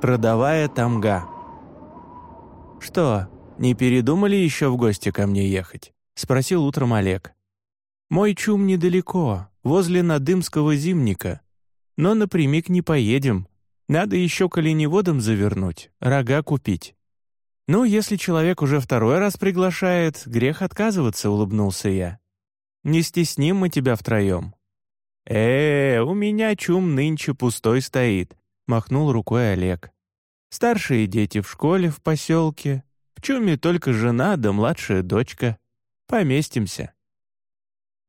Трудовая тамга. «Что, не передумали еще в гости ко мне ехать?» — спросил утром Олег. «Мой чум недалеко, возле Надымского зимника. Но напрямик не поедем. Надо еще коленеводом завернуть, рога купить». «Ну, если человек уже второй раз приглашает, грех отказываться», — улыбнулся я. «Не стесним мы тебя втроем». «Э, у меня чум нынче пустой стоит», — махнул рукой Олег. «Старшие дети в школе в поселке. В чуме только жена да младшая дочка. Поместимся».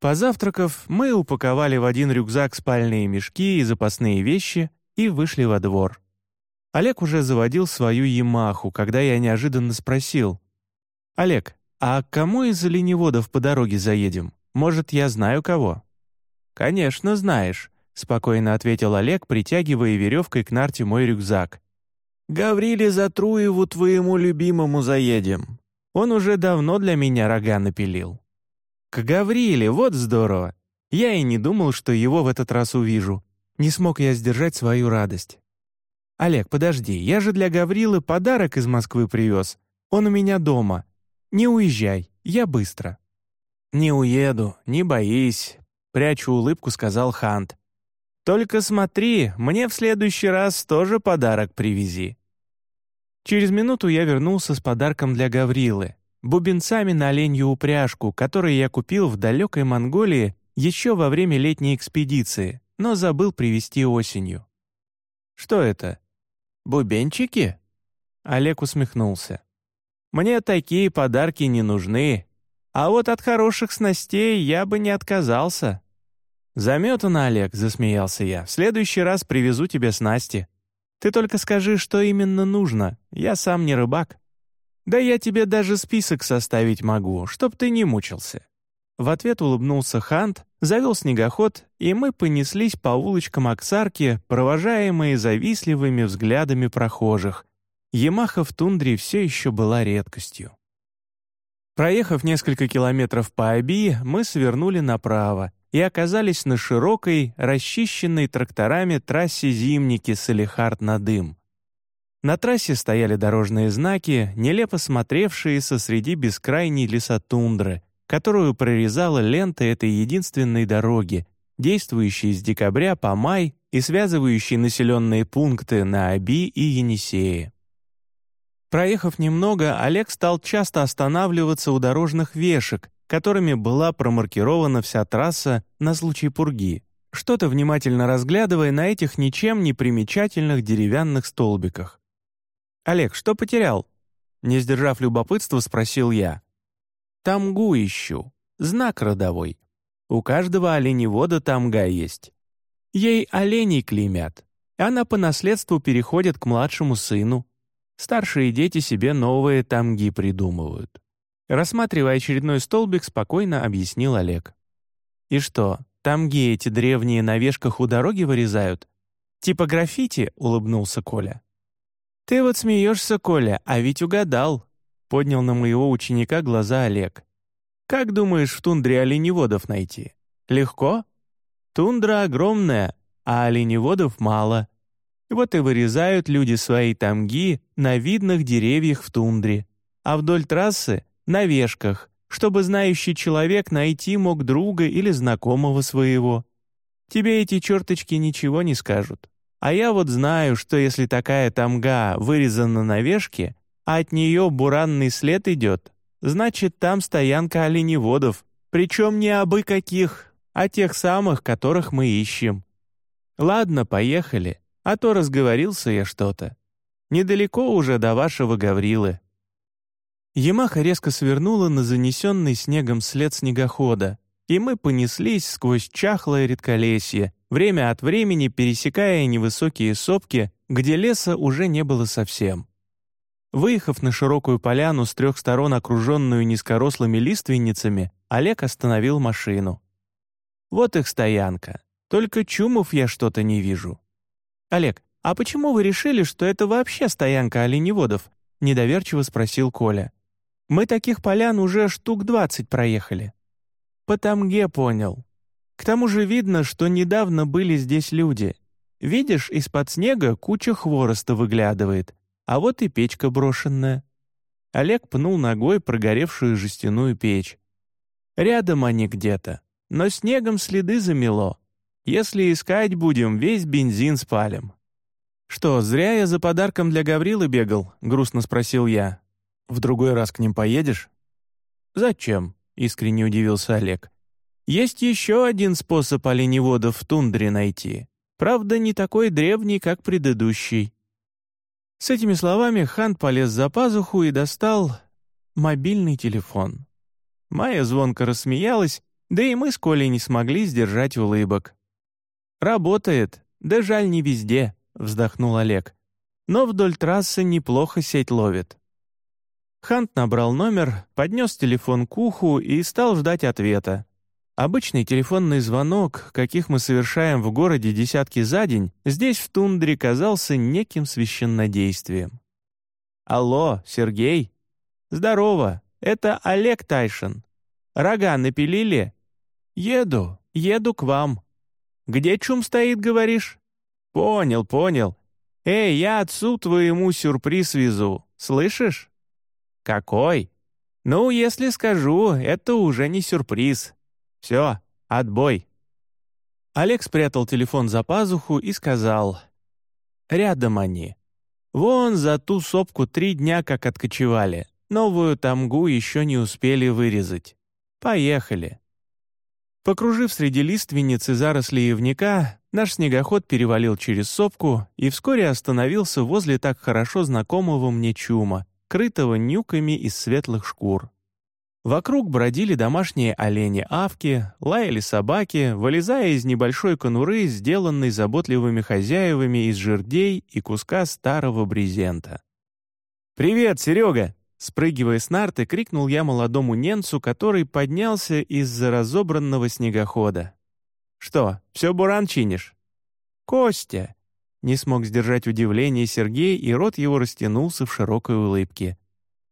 Позавтракав, мы упаковали в один рюкзак спальные мешки и запасные вещи и вышли во двор. Олег уже заводил свою «Ямаху», когда я неожиданно спросил. «Олег, а к кому из оленеводов по дороге заедем? Может, я знаю кого?» «Конечно, знаешь», — спокойно ответил Олег, притягивая веревкой к нарте мой рюкзак. «Гавриле Затруеву твоему любимому заедем. Он уже давно для меня рога напилил». «К Гавриле, вот здорово! Я и не думал, что его в этот раз увижу. Не смог я сдержать свою радость. «Олег, подожди, я же для Гаврилы подарок из Москвы привез. Он у меня дома. Не уезжай, я быстро». «Не уеду, не боись», — прячу улыбку, сказал Хант. «Только смотри, мне в следующий раз тоже подарок привези». Через минуту я вернулся с подарком для Гаврилы, бубенцами на оленью упряжку, которые я купил в далекой Монголии еще во время летней экспедиции, но забыл привезти осенью. «Что это?» «Бубенчики?» Олег усмехнулся. «Мне такие подарки не нужны, а вот от хороших снастей я бы не отказался». «Заметано, Олег», — засмеялся я. «В следующий раз привезу тебе снасти. Ты только скажи, что именно нужно. Я сам не рыбак. Да я тебе даже список составить могу, чтоб ты не мучился». В ответ улыбнулся Хант, завел снегоход, и мы понеслись по улочкам Оксарки, провожаемые завистливыми взглядами прохожих. Ямаха в тундре все еще была редкостью. Проехав несколько километров по Аби, мы свернули направо и оказались на широкой, расчищенной тракторами трассе Зимники Салихард-Надым. На трассе стояли дорожные знаки, нелепо смотревшиеся среди бескрайней лесотундры — которую прорезала лента этой единственной дороги, действующей с декабря по май и связывающей населенные пункты на Аби и Енисее. Проехав немного, Олег стал часто останавливаться у дорожных вешек, которыми была промаркирована вся трасса на случай пурги, что-то внимательно разглядывая на этих ничем не примечательных деревянных столбиках. «Олег, что потерял?» Не сдержав любопытства, спросил я. Тамгу ищу. Знак родовой. У каждого оленевода тамга есть. Ей оленей клеймят. Она по наследству переходит к младшему сыну. Старшие дети себе новые тамги придумывают. Рассматривая очередной столбик, спокойно объяснил Олег. «И что, тамги эти древние на вешках у дороги вырезают? Типа граффити?» — улыбнулся Коля. «Ты вот смеешься, Коля, а ведь угадал. Поднял на моего ученика глаза Олег. «Как думаешь в тундре оленеводов найти? Легко? Тундра огромная, а оленеводов мало. Вот и вырезают люди свои тамги на видных деревьях в тундре, а вдоль трассы — на вешках, чтобы знающий человек найти мог друга или знакомого своего. Тебе эти черточки ничего не скажут. А я вот знаю, что если такая тамга вырезана на вешке, а от нее буранный след идет, значит, там стоянка оленеводов, причем не абы каких, а тех самых, которых мы ищем. Ладно, поехали, а то разговорился я что-то. Недалеко уже до вашего Гаврилы». Ямаха резко свернула на занесенный снегом след снегохода, и мы понеслись сквозь чахлое редколесье, время от времени пересекая невысокие сопки, где леса уже не было совсем. Выехав на широкую поляну с трех сторон, окруженную низкорослыми лиственницами, Олег остановил машину. «Вот их стоянка. Только чумов я что-то не вижу». «Олег, а почему вы решили, что это вообще стоянка оленеводов?» — недоверчиво спросил Коля. «Мы таких полян уже штук двадцать проехали». «По тамге понял. К тому же видно, что недавно были здесь люди. Видишь, из-под снега куча хвороста выглядывает, а вот и печка брошенная». Олег пнул ногой прогоревшую жестяную печь. «Рядом они где-то, но снегом следы замело. Если искать будем, весь бензин спалим». «Что, зря я за подарком для Гаврилы бегал?» — грустно спросил я. «В другой раз к ним поедешь?» «Зачем?» — искренне удивился Олег. «Есть еще один способ оленеводов в тундре найти. Правда, не такой древний, как предыдущий». С этими словами Хан полез за пазуху и достал мобильный телефон. Майя звонко рассмеялась, да и мы с Колей не смогли сдержать улыбок. «Работает, да жаль не везде», — вздохнул Олег. «Но вдоль трассы неплохо сеть ловит». Хант набрал номер, поднес телефон к уху и стал ждать ответа. Обычный телефонный звонок, каких мы совершаем в городе десятки за день, здесь в тундре казался неким священнодействием. «Алло, Сергей?» «Здорово, это Олег Тайшин. Рога напилили?» «Еду, еду к вам». «Где чум стоит, говоришь?» «Понял, понял. Эй, я отцу твоему сюрприз везу, слышишь?» «Какой?» «Ну, если скажу, это уже не сюрприз. Все, отбой». Олег спрятал телефон за пазуху и сказал. «Рядом они. Вон за ту сопку три дня как откочевали. Новую тамгу еще не успели вырезать. Поехали». Покружив среди лиственниц и зарослей ивника, наш снегоход перевалил через сопку и вскоре остановился возле так хорошо знакомого мне чума, крытого нюками из светлых шкур. Вокруг бродили домашние олени-авки, лаяли собаки, вылезая из небольшой конуры, сделанной заботливыми хозяевами из жердей и куска старого брезента. «Привет, Серега!» Спрыгивая с нарты, крикнул я молодому ненцу, который поднялся из-за разобранного снегохода. «Что, все буран чинишь?» «Костя!» Не смог сдержать удивление Сергей, и рот его растянулся в широкой улыбке.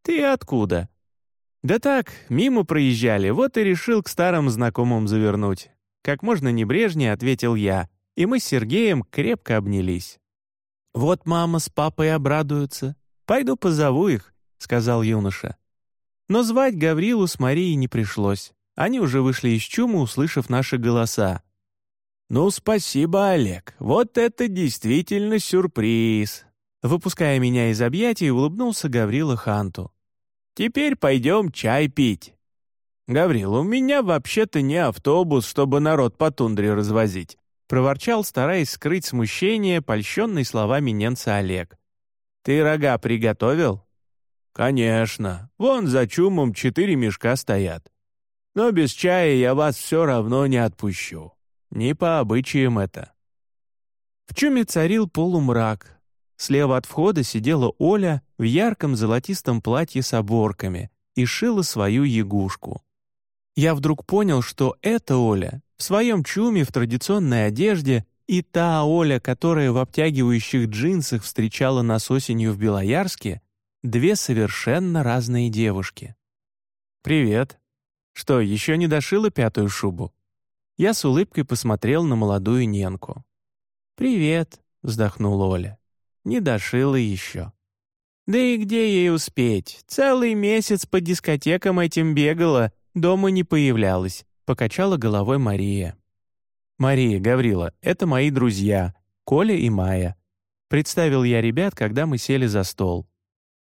«Ты откуда?» «Да так, мимо проезжали, вот и решил к старым знакомым завернуть». Как можно небрежнее ответил я, и мы с Сергеем крепко обнялись. «Вот мама с папой обрадуются. Пойду позову их сказал юноша. Но звать Гаврилу с Марией не пришлось. Они уже вышли из чума, услышав наши голоса. «Ну, спасибо, Олег. Вот это действительно сюрприз!» Выпуская меня из объятий, улыбнулся Гаврила Ханту. «Теперь пойдем чай пить». «Гаврил, у меня вообще-то не автобус, чтобы народ по тундре развозить», проворчал, стараясь скрыть смущение, польщенный словами ненца Олег. «Ты рога приготовил?» «Конечно. Вон за чумом четыре мешка стоят. Но без чая я вас все равно не отпущу. Не по обычаям это». В чуме царил полумрак. Слева от входа сидела Оля в ярком золотистом платье с оборками и шила свою ягушку. Я вдруг понял, что эта Оля в своем чуме в традиционной одежде и та Оля, которая в обтягивающих джинсах встречала нас осенью в Белоярске, Две совершенно разные девушки. «Привет. Что, еще не дошила пятую шубу?» Я с улыбкой посмотрел на молодую Ненку. «Привет», — вздохнула Оля. «Не дошила еще». «Да и где ей успеть? Целый месяц по дискотекам этим бегала, дома не появлялась», — покачала головой Мария. «Мария, Гаврила, это мои друзья, Коля и Майя». Представил я ребят, когда мы сели за стол.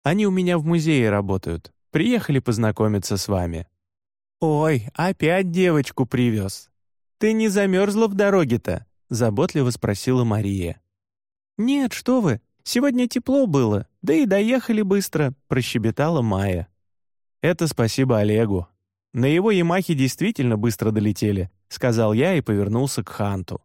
Они у меня в музее работают. Приехали познакомиться с вами». «Ой, опять девочку привез. Ты не замерзла в дороге-то?» — заботливо спросила Мария. «Нет, что вы, сегодня тепло было, да и доехали быстро», — прощебетала Майя. «Это спасибо Олегу. На его Ямахе действительно быстро долетели», — сказал я и повернулся к Ханту.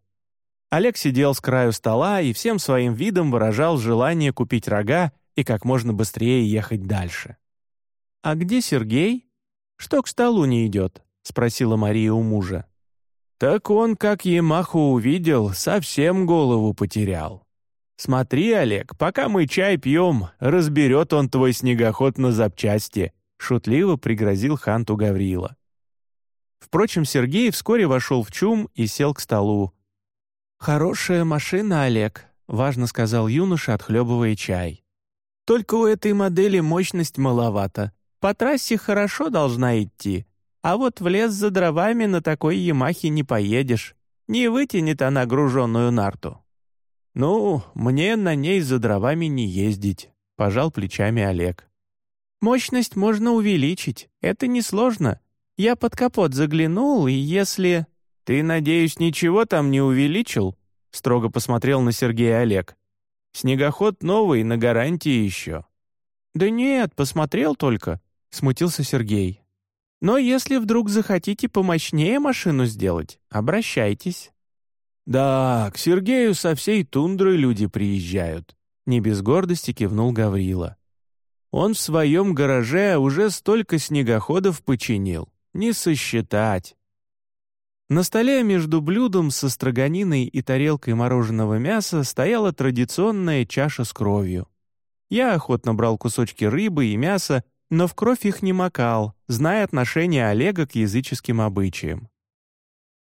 Олег сидел с краю стола и всем своим видом выражал желание купить рога и как можно быстрее ехать дальше. «А где Сергей? Что к столу не идет?» — спросила Мария у мужа. «Так он, как Ямаху увидел, совсем голову потерял. Смотри, Олег, пока мы чай пьем, разберет он твой снегоход на запчасти», — шутливо пригрозил Ханту Гаврила. Впрочем, Сергей вскоре вошел в чум и сел к столу. «Хорошая машина, Олег», — важно сказал юноша, отхлебывая чай. «Только у этой модели мощность маловато. По трассе хорошо должна идти, а вот в лес за дровами на такой Ямахе не поедешь. Не вытянет она груженную нарту». «Ну, мне на ней за дровами не ездить», — пожал плечами Олег. «Мощность можно увеличить, это несложно. Я под капот заглянул, и если...» «Ты, надеюсь, ничего там не увеличил?» — строго посмотрел на Сергея Олег. «Снегоход новый, на гарантии еще». «Да нет, посмотрел только», — смутился Сергей. Но если вдруг захотите помощнее машину сделать, обращайтесь». «Да, к Сергею со всей тундры люди приезжают», — не без гордости кивнул Гаврила. «Он в своем гараже уже столько снегоходов починил, не сосчитать». На столе между блюдом со строганиной и тарелкой мороженого мяса стояла традиционная чаша с кровью. Я охотно брал кусочки рыбы и мяса, но в кровь их не макал, зная отношение Олега к языческим обычаям.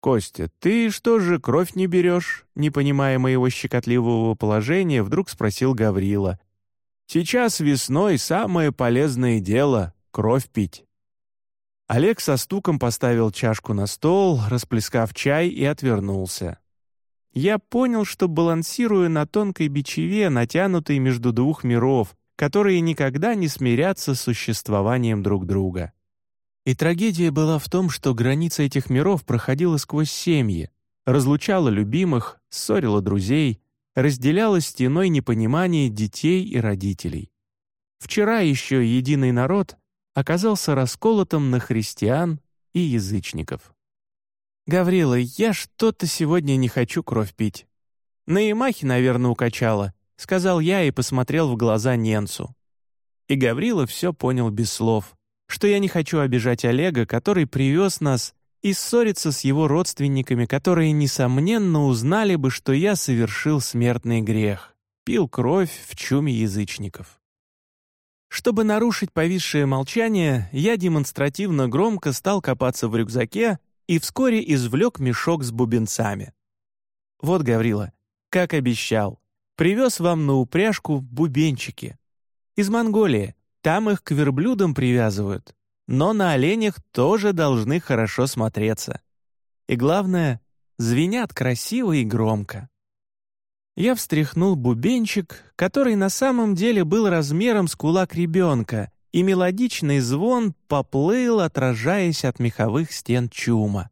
«Костя, ты что же кровь не берешь?» Не понимая моего щекотливого положения, вдруг спросил Гаврила. «Сейчас весной самое полезное дело — кровь пить». Олег со стуком поставил чашку на стол, расплескав чай и отвернулся. Я понял, что балансирую на тонкой бичеве, натянутой между двух миров, которые никогда не смирятся с существованием друг друга. И трагедия была в том, что граница этих миров проходила сквозь семьи, разлучала любимых, ссорила друзей, разделяла стеной непонимание детей и родителей. Вчера еще единый народ оказался расколотым на христиан и язычников. «Гаврила, я что-то сегодня не хочу кровь пить. На Ямахе, наверное, укачала», — сказал я и посмотрел в глаза Ненцу. И Гаврила все понял без слов, что я не хочу обижать Олега, который привез нас, и ссориться с его родственниками, которые, несомненно, узнали бы, что я совершил смертный грех, пил кровь в чуме язычников. Чтобы нарушить повисшее молчание, я демонстративно громко стал копаться в рюкзаке и вскоре извлек мешок с бубенцами. «Вот, Гаврила, как обещал, Привез вам на упряжку бубенчики. Из Монголии. Там их к верблюдам привязывают. Но на оленях тоже должны хорошо смотреться. И главное, звенят красиво и громко. Я встряхнул бубенчик, который на самом деле был размером с кулак ребенка, и мелодичный звон поплыл, отражаясь от меховых стен чума.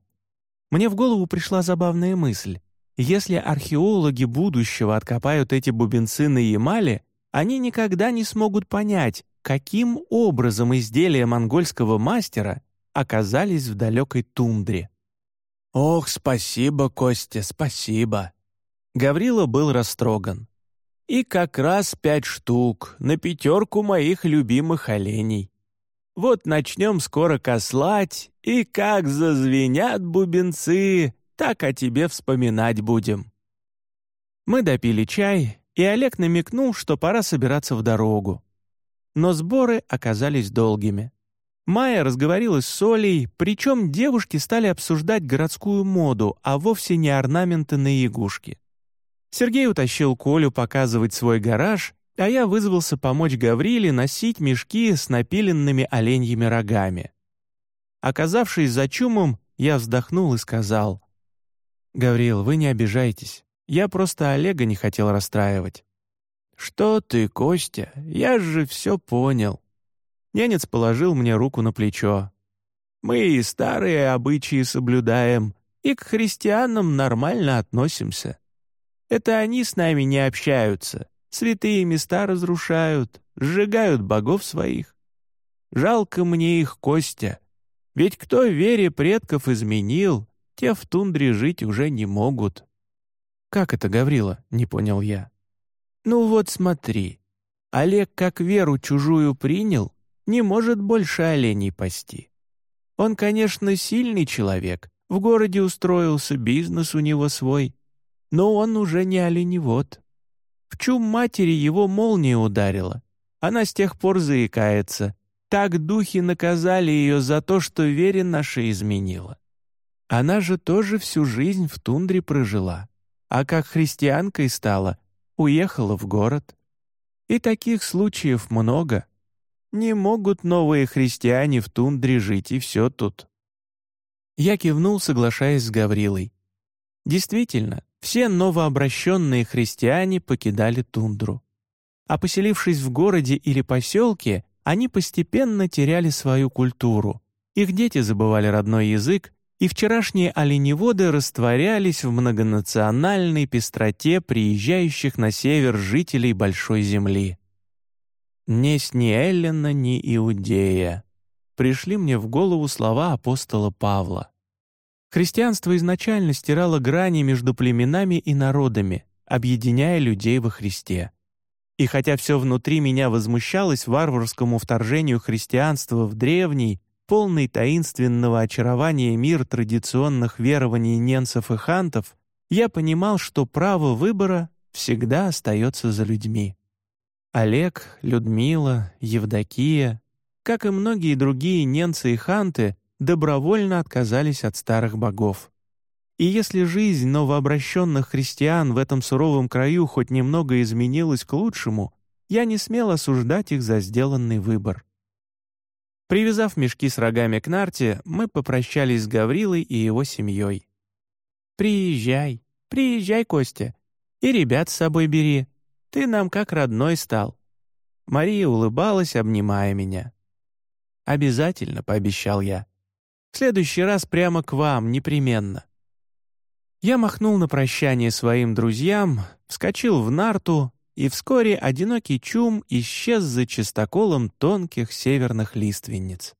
Мне в голову пришла забавная мысль. Если археологи будущего откопают эти бубенцы на Ямале, они никогда не смогут понять, каким образом изделия монгольского мастера оказались в далекой тундре. «Ох, спасибо, Костя, спасибо!» Гаврила был растроган. «И как раз пять штук на пятерку моих любимых оленей. Вот начнем скоро кослать, и как зазвенят бубенцы, так о тебе вспоминать будем». Мы допили чай, и Олег намекнул, что пора собираться в дорогу. Но сборы оказались долгими. Майя разговорилась с Олей, причем девушки стали обсуждать городскую моду, а вовсе не орнаменты на ягушке. Сергей утащил Колю показывать свой гараж, а я вызвался помочь Гавриле носить мешки с напиленными оленьими рогами. Оказавшись за чумом, я вздохнул и сказал, «Гавриил, вы не обижайтесь. Я просто Олега не хотел расстраивать». «Что ты, Костя? Я же все понял». Нянец положил мне руку на плечо. «Мы и старые обычаи соблюдаем, и к христианам нормально относимся. Это они с нами не общаются, святые места разрушают, сжигают богов своих. Жалко мне их, Костя, ведь кто вере предков изменил, те в тундре жить уже не могут». «Как это, Гаврила?» — не понял я. «Ну вот смотри. Олег как веру чужую принял, не может больше оленей пасти. Он, конечно, сильный человек, в городе устроился, бизнес у него свой, но он уже не оленевод. В чум матери его молния ударила. Она с тех пор заикается. Так духи наказали ее за то, что вере нашей изменила. Она же тоже всю жизнь в тундре прожила. а как христианкой стала, уехала в город. И таких случаев много. Не могут новые христиане в тундре жить, и все тут. Я кивнул, соглашаясь с Гаврилой. Действительно, все новообращенные христиане покидали тундру. А поселившись в городе или поселке, они постепенно теряли свою культуру. Их дети забывали родной язык, и вчерашние оленеводы растворялись в многонациональной пестроте приезжающих на север жителей Большой Земли. «Несть ни Эллина, ни Иудея» пришли мне в голову слова апостола Павла. Христианство изначально стирало грани между племенами и народами, объединяя людей во Христе. И хотя все внутри меня возмущалось варварскому вторжению христианства в древний, полный таинственного очарования мир традиционных верований ненцев и хантов, я понимал, что право выбора всегда остается за людьми. Олег, Людмила, Евдокия, как и многие другие ненцы и ханты, добровольно отказались от старых богов. И если жизнь новообращенных христиан в этом суровом краю хоть немного изменилась к лучшему, я не смел осуждать их за сделанный выбор. Привязав мешки с рогами к нарте, мы попрощались с Гаврилой и его семьей. «Приезжай, приезжай, Костя, и ребят с собой бери. Ты нам как родной стал». Мария улыбалась, обнимая меня. «Обязательно», — пообещал я. «В следующий раз прямо к вам, непременно». Я махнул на прощание своим друзьям, вскочил в нарту и вскоре одинокий чум исчез за чистоколом тонких северных лиственниц.